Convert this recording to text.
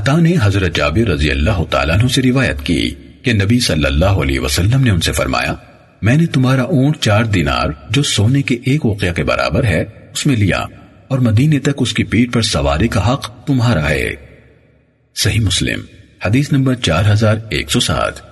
عطا نے حضرت جابر رضی اللہ تعالیٰ عنہ سے روایت کی کہ نبی صلی اللہ علیہ وسلم نے ان سے فرمایا، میں نے تمہارا اونٹ چار دینار جو سونے کے ایک وقعہ کے برابر ہے، اس میں لیا اور مدینے تک اس کی پیٹ پر سواری کا حق تمہارا ہے۔ صحیح مسلم، حدیث نمبر چار ہزار ایک سو سات۔